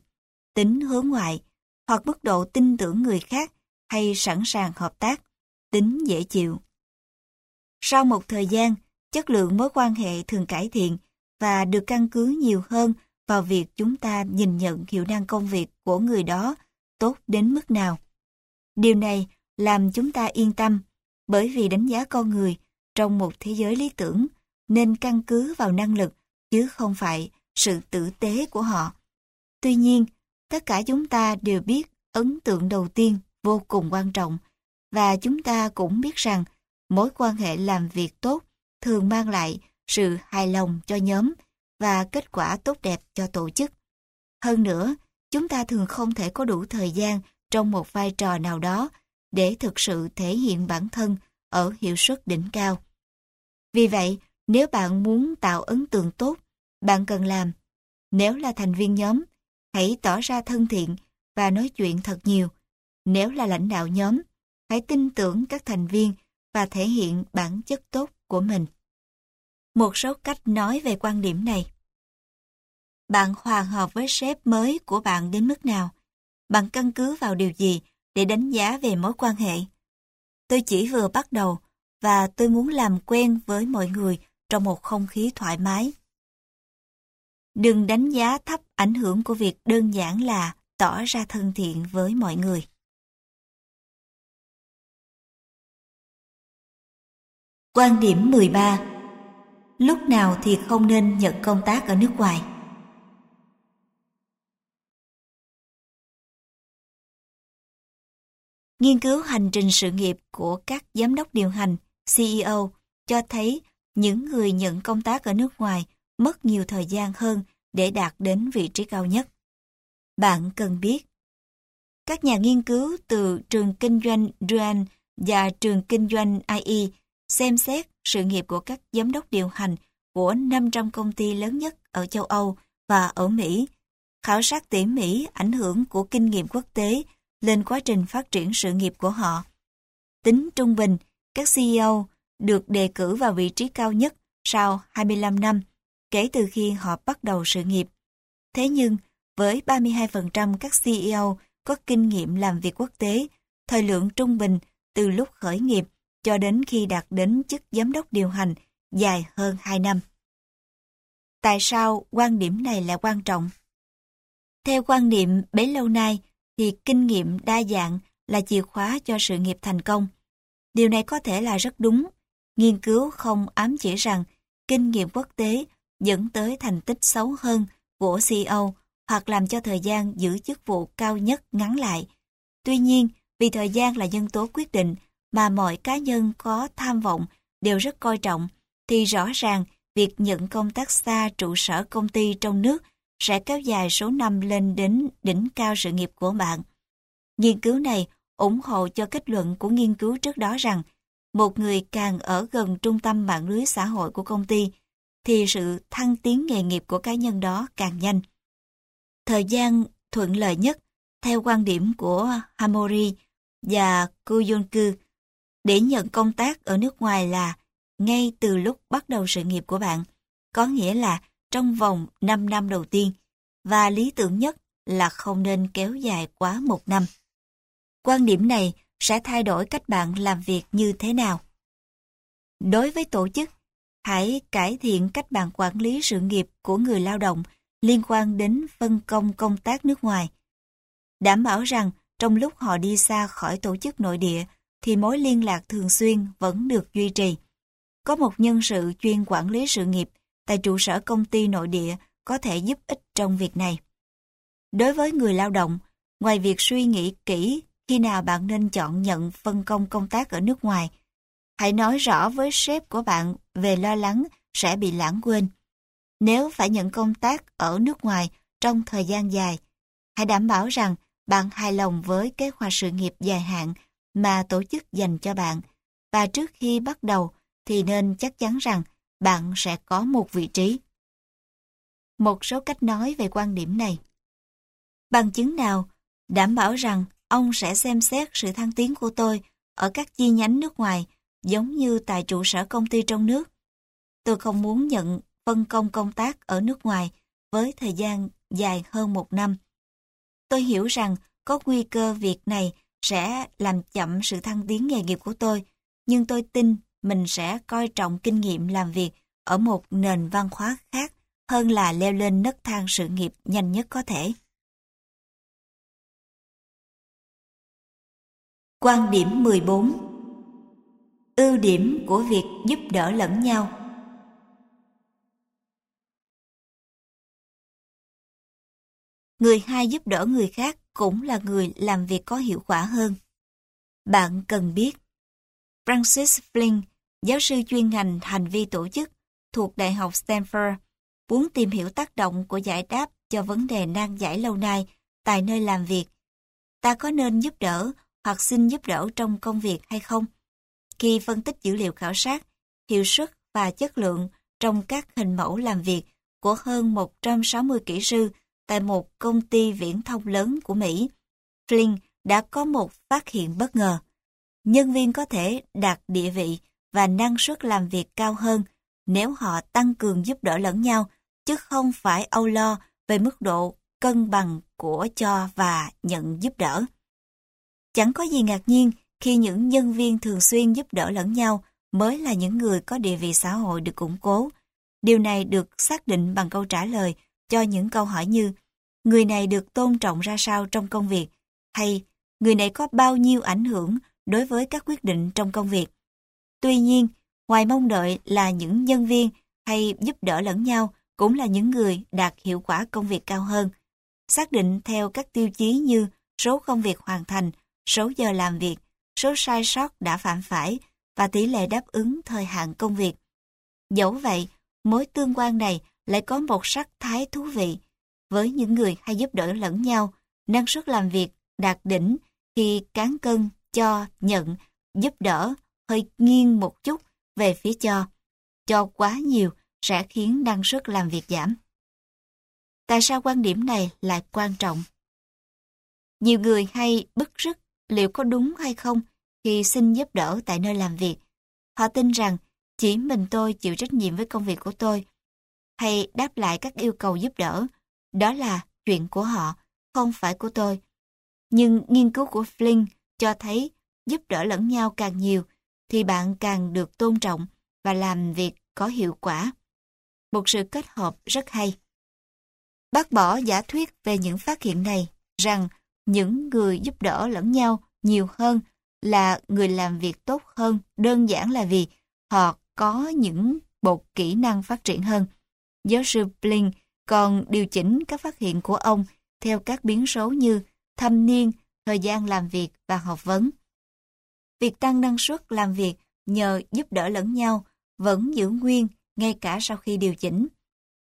tính hướng ngoại, hoặc mức độ tin tưởng người khác hay sẵn sàng hợp tác, tính dễ chịu. Sau một thời gian, chất lượng mối quan hệ thường cải thiện và được căn cứ nhiều hơn vào việc chúng ta nhìn nhận hiệu năng công việc của người đó tốt đến mức nào. Điều này làm chúng ta yên tâm, bởi vì đánh giá con người trong một thế giới lý tưởng nên căn cứ vào năng lực chứ không phải sự tử tế của họ. Tuy nhiên, tất cả chúng ta đều biết ấn tượng đầu tiên vô cùng quan trọng và chúng ta cũng biết rằng mối quan hệ làm việc tốt thường mang lại sự hài lòng cho nhóm và kết quả tốt đẹp cho tổ chức. Hơn nữa, chúng ta thường không thể có đủ thời gian trong một vai trò nào đó để thực sự thể hiện bản thân ở hiệu suất đỉnh cao. Vì vậy, nếu bạn muốn tạo ấn tượng tốt, bạn cần làm. Nếu là thành viên nhóm, hãy tỏ ra thân thiện và nói chuyện thật nhiều. Nếu là lãnh đạo nhóm, hãy tin tưởng các thành viên và thể hiện bản chất tốt của mình. Một số cách nói về quan điểm này. Bạn hòa hợp với sếp mới của bạn đến mức nào? Bạn căn cứ vào điều gì để đánh giá về mối quan hệ? Tôi chỉ vừa bắt đầu và tôi muốn làm quen với mọi người trong một không khí thoải mái. Đừng đánh giá thấp ảnh hưởng của việc đơn giản là tỏ ra thân thiện với mọi người. Quan điểm 13 Lúc nào thì không nên nhận công tác ở nước ngoài? Nghiên cứu hành trình sự nghiệp của các giám đốc điều hành, CEO cho thấy những người nhận công tác ở nước ngoài mất nhiều thời gian hơn để đạt đến vị trí cao nhất. Bạn cần biết, các nhà nghiên cứu từ trường kinh doanh Duan và trường kinh doanh IE xem xét sự nghiệp của các giám đốc điều hành của 500 công ty lớn nhất ở châu Âu và ở Mỹ, khảo sát tỉ mỉ ảnh hưởng của kinh nghiệm quốc tế lên quá trình phát triển sự nghiệp của họ. Tính trung bình, các CEO được đề cử vào vị trí cao nhất sau 25 năm kể từ khi họ bắt đầu sự nghiệp. Thế nhưng, với 32% các CEO có kinh nghiệm làm việc quốc tế, thời lượng trung bình từ lúc khởi nghiệp cho đến khi đạt đến chức giám đốc điều hành dài hơn 2 năm. Tại sao quan điểm này là quan trọng? Theo quan niệm bấy lâu nay, thì kinh nghiệm đa dạng là chìa khóa cho sự nghiệp thành công. Điều này có thể là rất đúng. Nghiên cứu không ám chỉ rằng kinh nghiệm quốc tế dẫn tới thành tích xấu hơn của CEO hoặc làm cho thời gian giữ chức vụ cao nhất ngắn lại. Tuy nhiên, vì thời gian là nhân tố quyết định mà mọi cá nhân có tham vọng đều rất coi trọng, thì rõ ràng việc nhận công tác xa trụ sở công ty trong nước sẽ kéo dài số năm lên đến đỉnh cao sự nghiệp của bạn. Nghiên cứu này ủng hộ cho kết luận của nghiên cứu trước đó rằng một người càng ở gần trung tâm mạng lưới xã hội của công ty thì sự thăng tiến nghề nghiệp của cá nhân đó càng nhanh. Thời gian thuận lợi nhất, theo quan điểm của Hamori và Kuyonku, để nhận công tác ở nước ngoài là ngay từ lúc bắt đầu sự nghiệp của bạn, có nghĩa là trong vòng 5 năm đầu tiên, và lý tưởng nhất là không nên kéo dài quá một năm. Quan điểm này sẽ thay đổi cách bạn làm việc như thế nào. Đối với tổ chức, hãy cải thiện cách bạn quản lý sự nghiệp của người lao động liên quan đến phân công công tác nước ngoài. Đảm bảo rằng trong lúc họ đi xa khỏi tổ chức nội địa thì mối liên lạc thường xuyên vẫn được duy trì. Có một nhân sự chuyên quản lý sự nghiệp tại trụ sở công ty nội địa có thể giúp ích trong việc này. Đối với người lao động, ngoài việc suy nghĩ kỹ khi nào bạn nên chọn nhận phân công công tác ở nước ngoài, hãy nói rõ với sếp của bạn về lo lắng sẽ bị lãng quên. Nếu phải nhận công tác ở nước ngoài trong thời gian dài, hãy đảm bảo rằng bạn hài lòng với kế hoạch sự nghiệp dài hạn mà tổ chức dành cho bạn và trước khi bắt đầu thì nên chắc chắn rằng bạn sẽ có một vị trí. Một số cách nói về quan điểm này. Bằng chứng nào đảm bảo rằng ông sẽ xem xét sự thăng tiến của tôi ở các chi nhánh nước ngoài giống như tại trụ sở công ty trong nước. Tôi không muốn nhận phân công công tác ở nước ngoài với thời gian dài hơn một năm. Tôi hiểu rằng có nguy cơ việc này sẽ làm chậm sự thăng tiến nghề nghiệp của tôi, nhưng tôi tin mình sẽ coi trọng kinh nghiệm làm việc ở một nền văn hóa khác hơn là leo lên nấc thang sự nghiệp nhanh nhất có thể. Quan điểm 14 Ưu điểm của việc giúp đỡ lẫn nhau Người hai giúp đỡ người khác cũng là người làm việc có hiệu quả hơn. Bạn cần biết Francis Flynn, giáo sư chuyên ngành hành vi tổ chức thuộc Đại học Stanford, muốn tìm hiểu tác động của giải đáp cho vấn đề nan giải lâu nay tại nơi làm việc. Ta có nên giúp đỡ hoặc xin giúp đỡ trong công việc hay không? Khi phân tích dữ liệu khảo sát, hiệu suất và chất lượng trong các hình mẫu làm việc của hơn 160 kỹ sư tại một công ty viễn thông lớn của Mỹ, Flynn đã có một phát hiện bất ngờ. Nhân viên có thể đạt địa vị và năng suất làm việc cao hơn nếu họ tăng cường giúp đỡ lẫn nhau, chứ không phải âu lo về mức độ cân bằng của cho và nhận giúp đỡ. Chẳng có gì ngạc nhiên khi những nhân viên thường xuyên giúp đỡ lẫn nhau mới là những người có địa vị xã hội được củng cố. Điều này được xác định bằng câu trả lời cho những câu hỏi như người này được tôn trọng ra sao trong công việc hay người này có bao nhiêu ảnh hưởng đối với các quyết định trong công việc. Tuy nhiên, ngoài mong đợi là những nhân viên hay giúp đỡ lẫn nhau cũng là những người đạt hiệu quả công việc cao hơn. Xác định theo các tiêu chí như số công việc hoàn thành, số giờ làm việc, số sai sót đã phạm phải và tỷ lệ đáp ứng thời hạn công việc. Dẫu vậy, mối tương quan này lại có một sắc thái thú vị. Với những người hay giúp đỡ lẫn nhau, năng suất làm việc đạt đỉnh khi cán cân, cho, nhận, giúp đỡ hơi nghiêng một chút về phía cho. Cho quá nhiều sẽ khiến năng suất làm việc giảm. Tại sao quan điểm này lại quan trọng? Nhiều người hay bức rứt liệu có đúng hay không khi xin giúp đỡ tại nơi làm việc. Họ tin rằng chỉ mình tôi chịu trách nhiệm với công việc của tôi hay đáp lại các yêu cầu giúp đỡ. Đó là chuyện của họ, không phải của tôi. Nhưng nghiên cứu của Flynn cho thấy giúp đỡ lẫn nhau càng nhiều thì bạn càng được tôn trọng và làm việc có hiệu quả. Một sự kết hợp rất hay. Bác bỏ giả thuyết về những phát hiện này rằng những người giúp đỡ lẫn nhau nhiều hơn là người làm việc tốt hơn đơn giản là vì họ có những bộ kỹ năng phát triển hơn. Giáo sư Blink còn điều chỉnh các phát hiện của ông theo các biến số như thâm niên, thời gian làm việc và học vấn. Việc tăng năng suất làm việc nhờ giúp đỡ lẫn nhau vẫn giữ nguyên ngay cả sau khi điều chỉnh.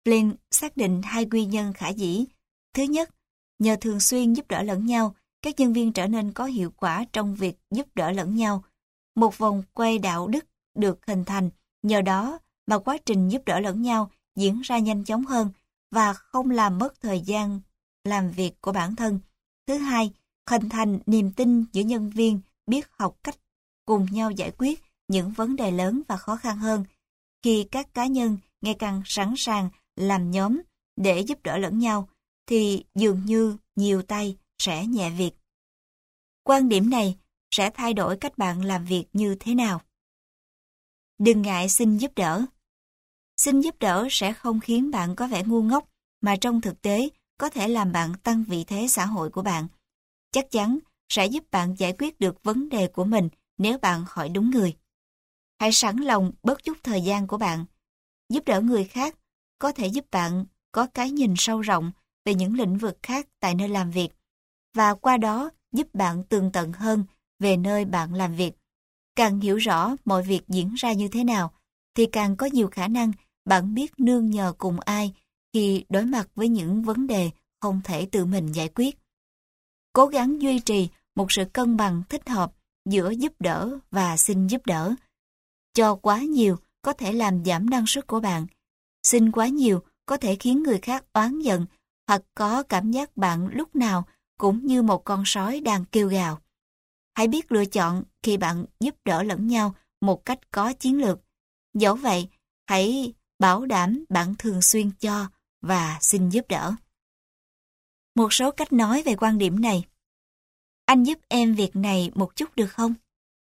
Flynn xác định hai nguyên nhân khả dĩ. Thứ nhất, nhờ thường xuyên giúp đỡ lẫn nhau, các nhân viên trở nên có hiệu quả trong việc giúp đỡ lẫn nhau. Một vòng quay đạo đức được hình thành, nhờ đó mà quá trình giúp đỡ lẫn nhau diễn ra nhanh chóng hơn và không làm mất thời gian làm việc của bản thân. Thứ hai, hình thành niềm tin giữa nhân viên biết học cách cùng nhau giải quyết những vấn đề lớn và khó khăn hơn. Khi các cá nhân ngày càng sẵn sàng làm nhóm để giúp đỡ lẫn nhau, thì dường như nhiều tay sẽ nhẹ việc. Quan điểm này sẽ thay đổi cách bạn làm việc như thế nào. Đừng ngại xin giúp đỡ. Xin giúp đỡ sẽ không khiến bạn có vẻ ngu ngốc, mà trong thực tế có thể làm bạn tăng vị thế xã hội của bạn. Chắc chắn sẽ giúp bạn giải quyết được vấn đề của mình nếu bạn hỏi đúng người. Hãy sẵn lòng bớt chút thời gian của bạn. Giúp đỡ người khác có thể giúp bạn có cái nhìn sâu rộng về những lĩnh vực khác tại nơi làm việc và qua đó giúp bạn tường tận hơn về nơi bạn làm việc. Càng hiểu rõ mọi việc diễn ra như thế nào, thì càng có nhiều khả năng bạn biết nương nhờ cùng ai khi đối mặt với những vấn đề không thể tự mình giải quyết. Cố gắng duy trì một sự cân bằng thích hợp giữa giúp đỡ và xin giúp đỡ. Cho quá nhiều có thể làm giảm năng suất của bạn. Xin quá nhiều có thể khiến người khác oán giận hoặc có cảm giác bạn lúc nào cũng như một con sói đang kêu gào. Hãy biết lựa chọn khi bạn giúp đỡ lẫn nhau một cách có chiến lược. Dẫu vậy, hãy bảo đảm bạn thường xuyên cho và xin giúp đỡ. Một số cách nói về quan điểm này. Anh giúp em việc này một chút được không?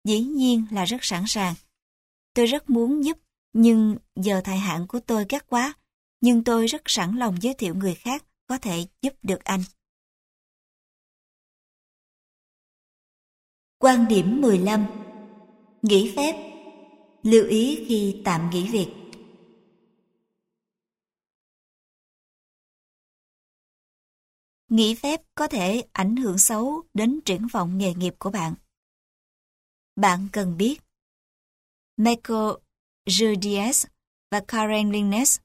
Dĩ nhiên là rất sẵn sàng. Tôi rất muốn giúp, nhưng giờ thời hạn của tôi gắt quá. Nhưng tôi rất sẵn lòng giới thiệu người khác có thể giúp được anh. Quan điểm 15 Nghỉ phép Lưu ý khi tạm nghỉ việc Nghỉ phép có thể ảnh hưởng xấu đến triển vọng nghề nghiệp của bạn. Bạn cần biết Michael Judias và Karen Linnes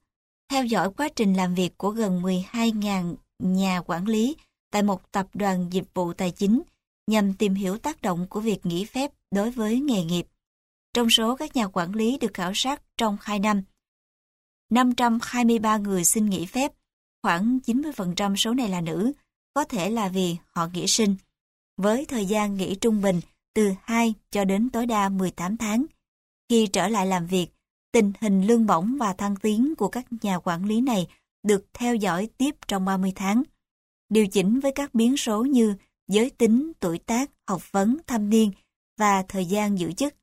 theo dõi quá trình làm việc của gần 12.000 nhà quản lý tại một tập đoàn dịch vụ tài chính nhằm tìm hiểu tác động của việc nghỉ phép đối với nghề nghiệp. Trong số các nhà quản lý được khảo sát trong 2 năm, 523 người xin nghỉ phép, khoảng 90% số này là nữ, có thể là vì họ nghỉ sinh, với thời gian nghỉ trung bình từ 2 cho đến tối đa 18 tháng. Khi trở lại làm việc, tình hình lương bổng và thăng tiến của các nhà quản lý này được theo dõi tiếp trong 30 tháng. Điều chỉnh với các biến số như giới tính, tuổi tác, học vấn, thâm niên và thời gian giữ chức.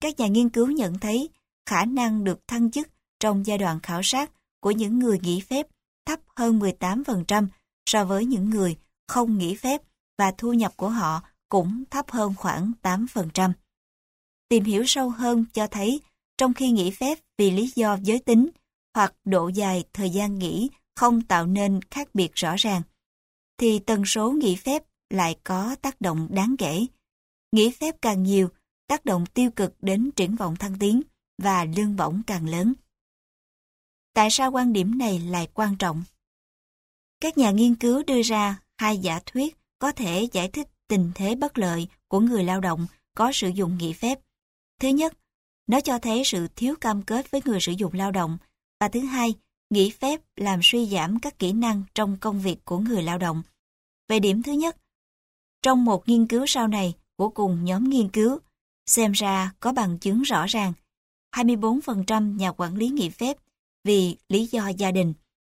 Các nhà nghiên cứu nhận thấy khả năng được thăng chức trong giai đoạn khảo sát của những người nghỉ phép thấp hơn 18% so với những người không nghỉ phép và thu nhập của họ cũng thấp hơn khoảng 8%. Tìm hiểu sâu hơn cho thấy trong khi nghỉ phép vì lý do giới tính hoặc độ dài thời gian nghỉ không tạo nên khác biệt rõ ràng, thì tần số nghỉ phép lại có tác động đáng kể. Nghỉ phép càng nhiều, tác động tiêu cực đến triển vọng thăng tiến và lương bổng càng lớn. Tại sao quan điểm này lại quan trọng? Các nhà nghiên cứu đưa ra hai giả thuyết có thể giải thích tình thế bất lợi của người lao động có sử dụng nghỉ phép. Thứ nhất, nó cho thấy sự thiếu cam kết với người sử dụng lao động. Và thứ hai, nghỉ phép làm suy giảm các kỹ năng trong công việc của người lao động. Về điểm thứ nhất, trong một nghiên cứu sau này của cùng nhóm nghiên cứu, xem ra có bằng chứng rõ ràng 24% nhà quản lý nghỉ phép vì lý do gia đình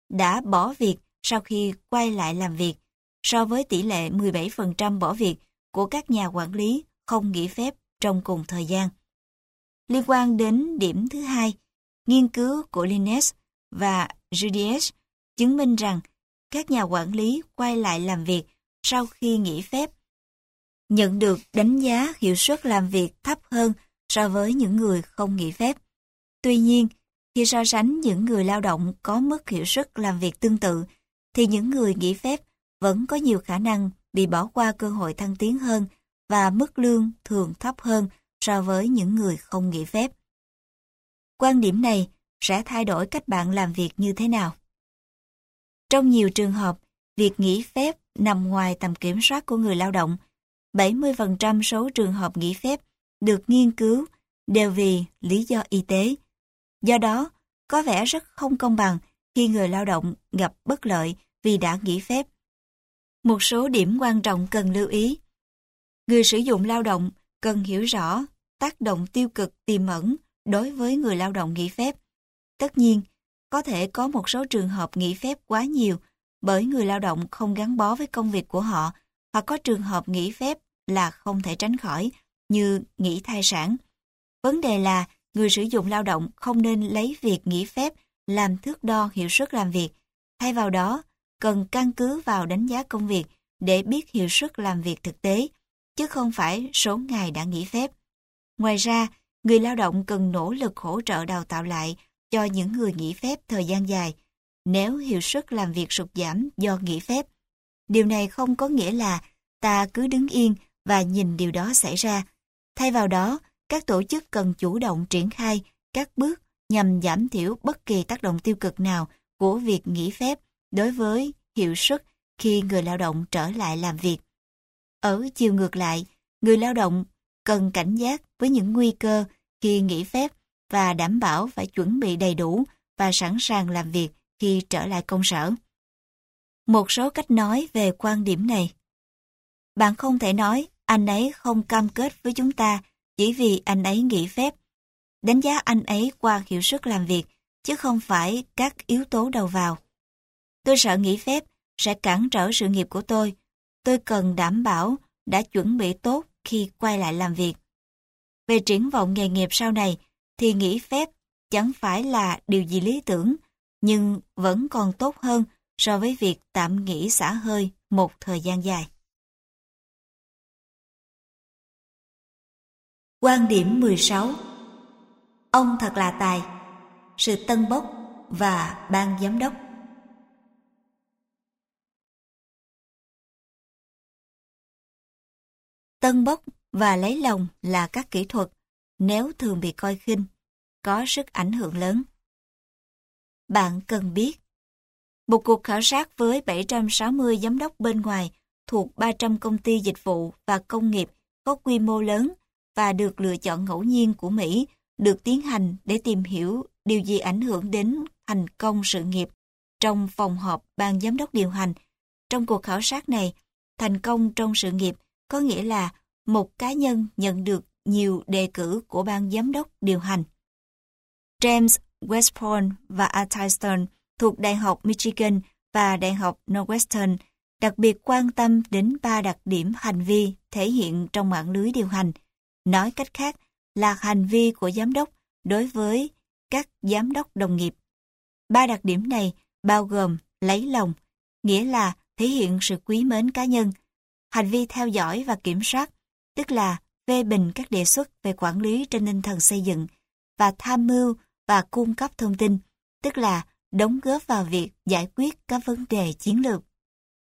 đã bỏ việc sau khi quay lại làm việc so với tỷ lệ 17% bỏ việc của các nhà quản lý không nghỉ phép trong cùng thời gian. Liên quan đến điểm thứ hai, nghiên cứu của Linnes và Judies chứng minh rằng các nhà quản lý quay lại làm việc sau khi nghỉ phép nhận được đánh giá hiệu suất làm việc thấp hơn so với những người không nghỉ phép. Tuy nhiên, khi so sánh những người lao động có mức hiệu suất làm việc tương tự, thì những người nghỉ phép vẫn có nhiều khả năng bị bỏ qua cơ hội thăng tiến hơn và mức lương thường thấp hơn so với những người không nghỉ phép. Quan điểm này sẽ thay đổi cách bạn làm việc như thế nào. Trong nhiều trường hợp, việc nghỉ phép nằm ngoài tầm kiểm soát của người lao động. 70% số trường hợp nghỉ phép được nghiên cứu đều vì lý do y tế. Do đó, có vẻ rất không công bằng khi người lao động gặp bất lợi vì đã nghỉ phép. Một số điểm quan trọng cần lưu ý. Người sử dụng lao động cần hiểu rõ tác động tiêu cực tiềm ẩn đối với người lao động nghỉ phép. Tất nhiên, có thể có một số trường hợp nghỉ phép quá nhiều bởi người lao động không gắn bó với công việc của họ hoặc có trường hợp nghỉ phép là không thể tránh khỏi như nghỉ thai sản. Vấn đề là người sử dụng lao động không nên lấy việc nghỉ phép làm thước đo hiệu suất làm việc. Thay vào đó, cần căn cứ vào đánh giá công việc để biết hiệu suất làm việc thực tế, chứ không phải số ngày đã nghỉ phép. Ngoài ra, người lao động cần nỗ lực hỗ trợ đào tạo lại cho những người nghỉ phép thời gian dài nếu hiệu suất làm việc sụt giảm do nghỉ phép. Điều này không có nghĩa là ta cứ đứng yên và nhìn điều đó xảy ra. Thay vào đó, các tổ chức cần chủ động triển khai các bước nhằm giảm thiểu bất kỳ tác động tiêu cực nào của việc nghỉ phép đối với hiệu suất khi người lao động trở lại làm việc. Ở chiều ngược lại, người lao động cần cảnh giác với những nguy cơ khi nghỉ phép và đảm bảo phải chuẩn bị đầy đủ và sẵn sàng làm việc khi trở lại công sở. Một số cách nói về quan điểm này. Bạn không thể nói anh ấy không cam kết với chúng ta chỉ vì anh ấy nghỉ phép. Đánh giá anh ấy qua hiệu suất làm việc, chứ không phải các yếu tố đầu vào. Tôi sợ nghỉ phép sẽ cản trở sự nghiệp của tôi. Tôi cần đảm bảo đã chuẩn bị tốt khi quay lại làm việc. Về triển vọng nghề nghiệp sau này, thì nghỉ phép chẳng phải là điều gì lý tưởng, nhưng vẫn còn tốt hơn so với việc tạm nghỉ xả hơi một thời gian dài. Quan điểm 16 Ông thật là tài Sự tân bốc và ban giám đốc Tân bốc và lấy lòng là các kỹ thuật nếu thường bị coi khinh, có sức ảnh hưởng lớn. Bạn cần biết một cuộc khảo sát với 760 giám đốc bên ngoài thuộc 300 công ty dịch vụ và công nghiệp có quy mô lớn và được lựa chọn ngẫu nhiên của Mỹ được tiến hành để tìm hiểu điều gì ảnh hưởng đến thành công sự nghiệp trong phòng họp ban giám đốc điều hành. Trong cuộc khảo sát này, thành công trong sự nghiệp có nghĩa là một cá nhân nhận được nhiều đề cử của ban giám đốc điều hành. James Westphal và Arthur thuộc Đại học Michigan và Đại học Northwestern đặc biệt quan tâm đến ba đặc điểm hành vi thể hiện trong mạng lưới điều hành. Nói cách khác là hành vi của giám đốc đối với các giám đốc đồng nghiệp. Ba đặc điểm này bao gồm lấy lòng, nghĩa là thể hiện sự quý mến cá nhân, hành vi theo dõi và kiểm soát, tức là phê bình các đề xuất về quản lý trên tinh thần xây dựng, và tham mưu và cung cấp thông tin, tức là đóng góp vào việc giải quyết các vấn đề chiến lược.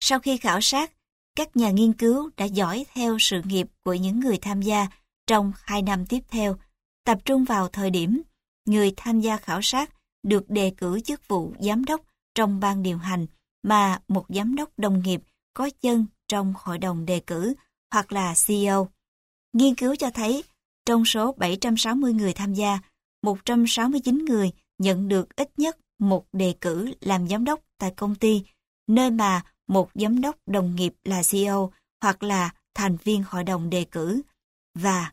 Sau khi khảo sát, các nhà nghiên cứu đã dõi theo sự nghiệp của những người tham gia trong hai năm tiếp theo, tập trung vào thời điểm người tham gia khảo sát được đề cử chức vụ giám đốc trong ban điều hành mà một giám đốc đồng nghiệp có chân trong hội đồng đề cử hoặc là CEO. Nghiên cứu cho thấy, trong số 760 người tham gia, 169 người nhận được ít nhất một đề cử làm giám đốc tại công ty, nơi mà một giám đốc đồng nghiệp là CEO hoặc là thành viên hội đồng đề cử. Và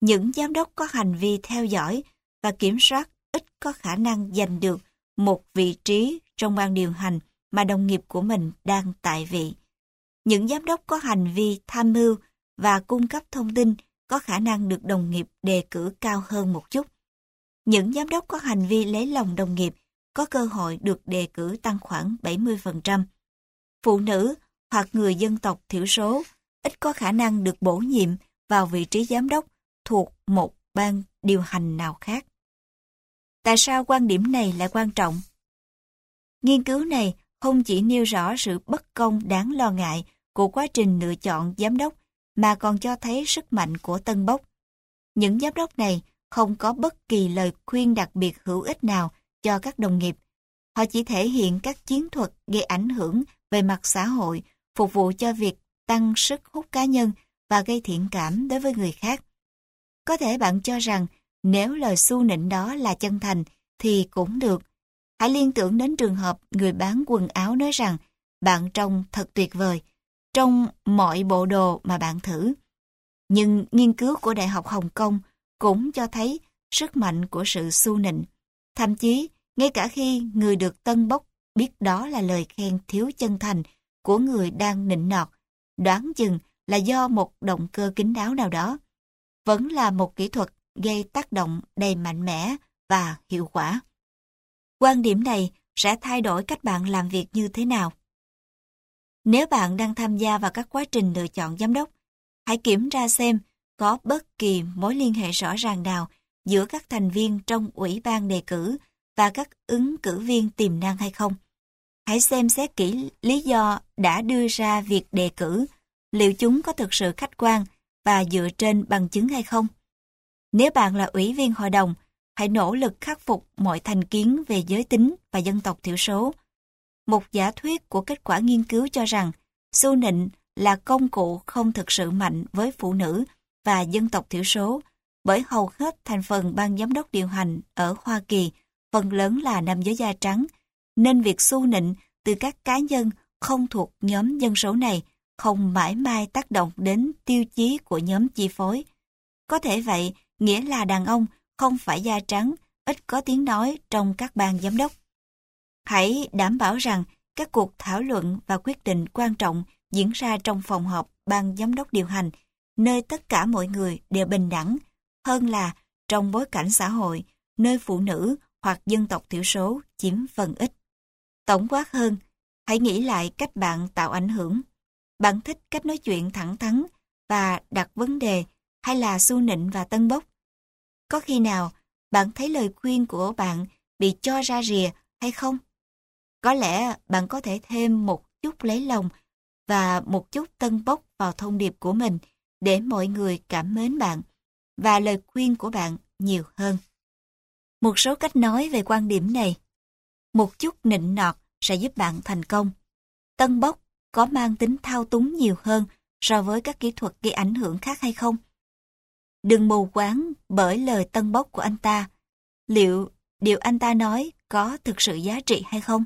những giám đốc có hành vi theo dõi và kiểm soát ít có khả năng giành được một vị trí trong ban điều hành mà đồng nghiệp của mình đang tại vị. Những giám đốc có hành vi tham mưu và cung cấp thông tin có khả năng được đồng nghiệp đề cử cao hơn một chút. Những giám đốc có hành vi lấy lòng đồng nghiệp có cơ hội được đề cử tăng khoảng 70%. Phụ nữ hoặc người dân tộc thiểu số ít có khả năng được bổ nhiệm vào vị trí giám đốc thuộc một ban điều hành nào khác. Tại sao quan điểm này lại quan trọng? Nghiên cứu này không chỉ nêu rõ sự bất công đáng lo ngại của quá trình lựa chọn giám đốc mà còn cho thấy sức mạnh của tân bốc. Những giám đốc này không có bất kỳ lời khuyên đặc biệt hữu ích nào cho các đồng nghiệp. Họ chỉ thể hiện các chiến thuật gây ảnh hưởng về mặt xã hội, phục vụ cho việc tăng sức hút cá nhân và gây thiện cảm đối với người khác. Có thể bạn cho rằng nếu lời su nịnh đó là chân thành thì cũng được. Hãy liên tưởng đến trường hợp người bán quần áo nói rằng bạn trông thật tuyệt vời trong mọi bộ đồ mà bạn thử. Nhưng nghiên cứu của Đại học Hồng Kông cũng cho thấy sức mạnh của sự su nịnh. Thậm chí, ngay cả khi người được tân bốc biết đó là lời khen thiếu chân thành của người đang nịnh nọt, đoán chừng là do một động cơ kín đáo nào đó. Vẫn là một kỹ thuật gây tác động đầy mạnh mẽ và hiệu quả. Quan điểm này sẽ thay đổi cách bạn làm việc như thế nào. Nếu bạn đang tham gia vào các quá trình lựa chọn giám đốc, hãy kiểm tra xem có bất kỳ mối liên hệ rõ ràng nào giữa các thành viên trong ủy ban đề cử và các ứng cử viên tiềm năng hay không. Hãy xem xét kỹ lý do đã đưa ra việc đề cử, liệu chúng có thực sự khách quan và dựa trên bằng chứng hay không. Nếu bạn là ủy viên hội đồng, hãy nỗ lực khắc phục mọi thành kiến về giới tính và dân tộc thiểu số. Một giả thuyết của kết quả nghiên cứu cho rằng su nịnh là công cụ không thực sự mạnh với phụ nữ và dân tộc thiểu số, bởi hầu hết thành phần ban giám đốc điều hành ở Hoa Kỳ phần lớn là nam giới da trắng, nên việc su nịnh từ các cá nhân không thuộc nhóm dân số này không mãi mai tác động đến tiêu chí của nhóm chi phối. Có thể vậy, nghĩa là đàn ông không phải da trắng, ít có tiếng nói trong các ban giám đốc. Hãy đảm bảo rằng các cuộc thảo luận và quyết định quan trọng diễn ra trong phòng họp ban giám đốc điều hành, nơi tất cả mọi người đều bình đẳng, hơn là trong bối cảnh xã hội, nơi phụ nữ hoặc dân tộc thiểu số chiếm phần ít. Tổng quát hơn, hãy nghĩ lại cách bạn tạo ảnh hưởng. Bạn thích cách nói chuyện thẳng thắn và đặt vấn đề hay là su nịnh và tân bốc? Có khi nào bạn thấy lời khuyên của bạn bị cho ra rìa hay không? Có lẽ bạn có thể thêm một chút lấy lòng và một chút tân bốc vào thông điệp của mình để mọi người cảm mến bạn và lời khuyên của bạn nhiều hơn. Một số cách nói về quan điểm này. Một chút nịnh nọt sẽ giúp bạn thành công. Tân bốc có mang tính thao túng nhiều hơn so với các kỹ thuật gây ảnh hưởng khác hay không? Đừng mù quáng bởi lời tân bốc của anh ta. Liệu điều anh ta nói có thực sự giá trị hay không?